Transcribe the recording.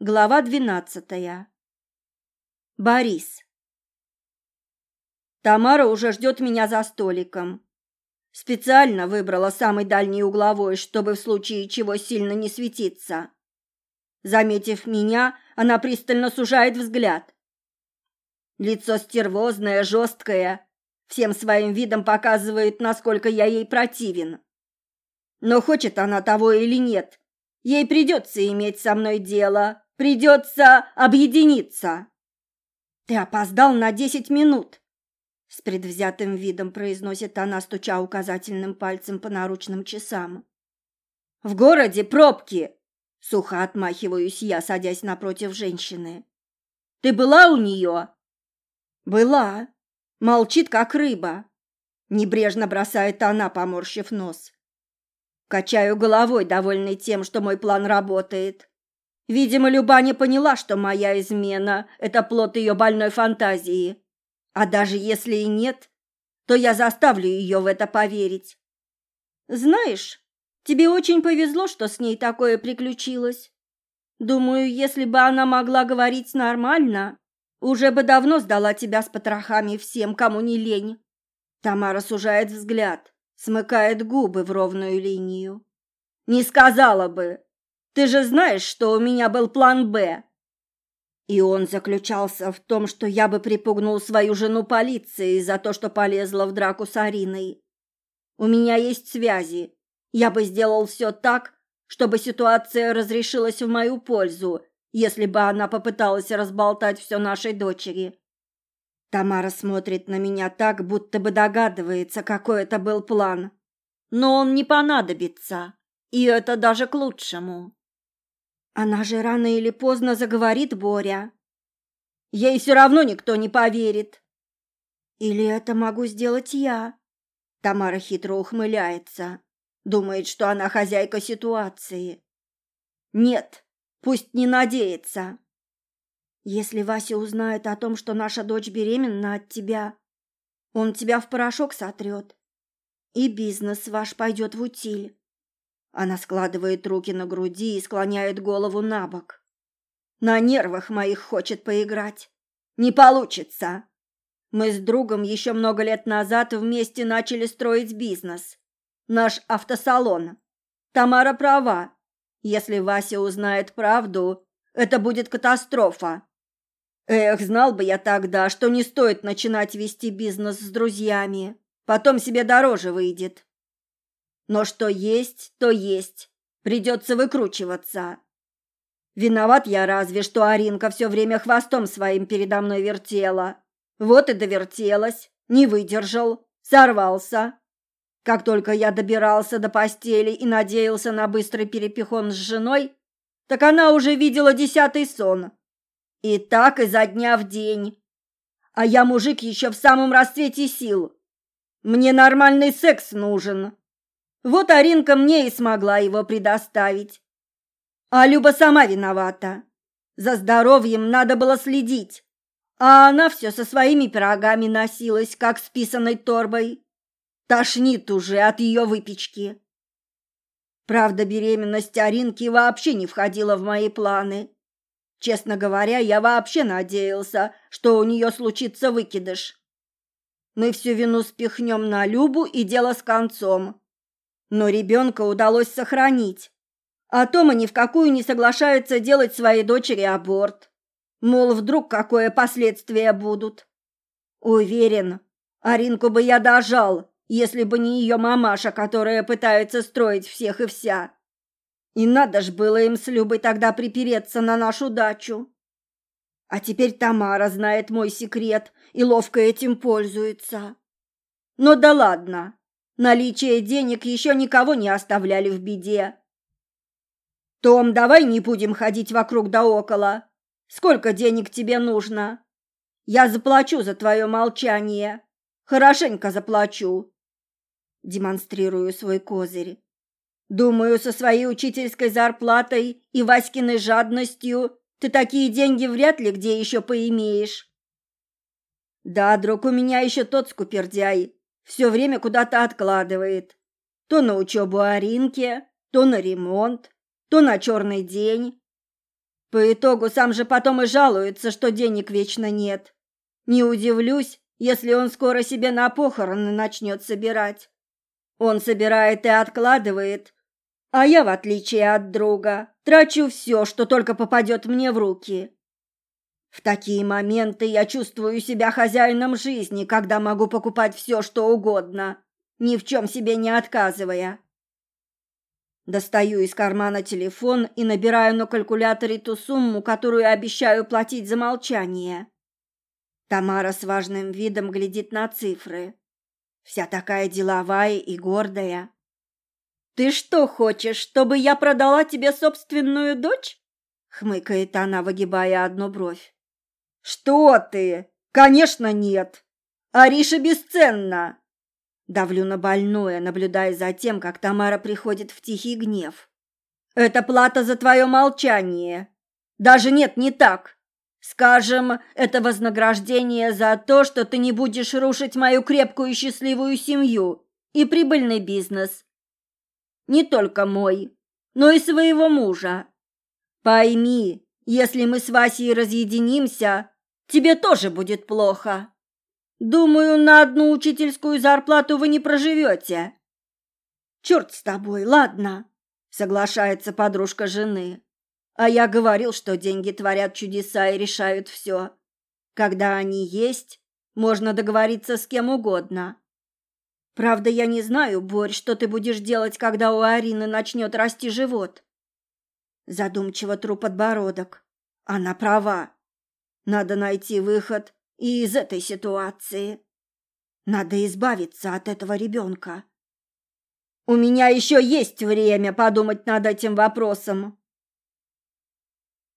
Глава двенадцатая. Борис. Тамара уже ждет меня за столиком. Специально выбрала самый дальний угловой, чтобы в случае чего сильно не светиться. Заметив меня, она пристально сужает взгляд. Лицо стервозное, жесткое, всем своим видом показывает, насколько я ей противен. Но хочет она того или нет, ей придется иметь со мной дело, Придется объединиться. Ты опоздал на десять минут. С предвзятым видом произносит она, стуча указательным пальцем по наручным часам. В городе пробки. Сухо отмахиваюсь я, садясь напротив женщины. Ты была у нее? Была. Молчит, как рыба. Небрежно бросает она, поморщив нос. Качаю головой, довольный тем, что мой план работает. Видимо, Люба не поняла, что моя измена – это плод ее больной фантазии. А даже если и нет, то я заставлю ее в это поверить. Знаешь, тебе очень повезло, что с ней такое приключилось. Думаю, если бы она могла говорить нормально, уже бы давно сдала тебя с потрохами всем, кому не лень. Тамара сужает взгляд, смыкает губы в ровную линию. Не сказала бы, ты же знаешь, что у меня был план «Б». И он заключался в том, что я бы припугнул свою жену полицией за то, что полезла в драку с Ариной. У меня есть связи. Я бы сделал все так, чтобы ситуация разрешилась в мою пользу, если бы она попыталась разболтать все нашей дочери. Тамара смотрит на меня так, будто бы догадывается, какой это был план. Но он не понадобится, и это даже к лучшему. Она же рано или поздно заговорит Боря. Ей все равно никто не поверит. Или это могу сделать я? Тамара хитро ухмыляется. Думает, что она хозяйка ситуации. Нет, пусть не надеется. Если Вася узнает о том, что наша дочь беременна от тебя, он тебя в порошок сотрет. И бизнес ваш пойдет в утиль. Она складывает руки на груди и склоняет голову на бок. На нервах моих хочет поиграть. Не получится. Мы с другом еще много лет назад вместе начали строить бизнес. Наш автосалон. Тамара права. Если Вася узнает правду, это будет катастрофа. Эх, знал бы я тогда, что не стоит начинать вести бизнес с друзьями. Потом себе дороже выйдет. Но что есть, то есть. Придется выкручиваться. Виноват я разве, что Аринка все время хвостом своим передо мной вертела. Вот и довертелась, не выдержал, сорвался. Как только я добирался до постели и надеялся на быстрый перепихон с женой, так она уже видела десятый сон. И так изо дня в день. А я мужик еще в самом расцвете сил. Мне нормальный секс нужен. Вот Аринка мне и смогла его предоставить. А Люба сама виновата. За здоровьем надо было следить. А она все со своими пирогами носилась, как с писаной торбой. Тошнит уже от ее выпечки. Правда, беременность Аринки вообще не входила в мои планы. Честно говоря, я вообще надеялся, что у нее случится выкидыш. Мы всю вину спихнем на Любу и дело с концом. Но ребенка удалось сохранить. А Тома ни в какую не соглашается делать своей дочери аборт. Мол, вдруг какое последствия будут. Уверен, Аринку бы я дожал, если бы не ее мамаша, которая пытается строить всех и вся. И надо ж было им с Любой тогда припереться на нашу дачу. А теперь Тамара знает мой секрет и ловко этим пользуется. Но да ладно, Наличие денег еще никого не оставляли в беде. Том, давай не будем ходить вокруг да около. Сколько денег тебе нужно? Я заплачу за твое молчание. Хорошенько заплачу. Демонстрирую свой козырь. Думаю, со своей учительской зарплатой и Васькиной жадностью ты такие деньги вряд ли где еще поимеешь. Да, друг, у меня еще тот скупердяй, все время куда-то откладывает. То на учебу Аринке, то на ремонт, то на черный день. По итогу сам же потом и жалуется, что денег вечно нет. Не удивлюсь, если он скоро себе на похороны начнет собирать. Он собирает и откладывает, а я, в отличие от друга, трачу все, что только попадет мне в руки. В такие моменты я чувствую себя хозяином жизни, когда могу покупать все, что угодно, ни в чем себе не отказывая. Достаю из кармана телефон и набираю на калькуляторе ту сумму, которую обещаю платить за молчание. Тамара с важным видом глядит на цифры. Вся такая деловая и гордая. «Ты что хочешь, чтобы я продала тебе собственную дочь?» хмыкает она, выгибая одну бровь. «Что ты? Конечно, нет! Ариша бесценна!» Давлю на больное, наблюдая за тем, как Тамара приходит в тихий гнев. «Это плата за твое молчание. Даже нет, не так. Скажем, это вознаграждение за то, что ты не будешь рушить мою крепкую и счастливую семью и прибыльный бизнес. Не только мой, но и своего мужа. Пойми, если мы с Васей разъединимся, тебе тоже будет плохо. Думаю, на одну учительскую зарплату вы не проживете. Черт с тобой, ладно, соглашается подружка жены. А я говорил, что деньги творят чудеса и решают все. Когда они есть, можно договориться с кем угодно. Правда, я не знаю, Борь, что ты будешь делать, когда у Арины начнет расти живот. Задумчиво тру подбородок. Она права. Надо найти выход и из этой ситуации. Надо избавиться от этого ребенка. У меня еще есть время подумать над этим вопросом.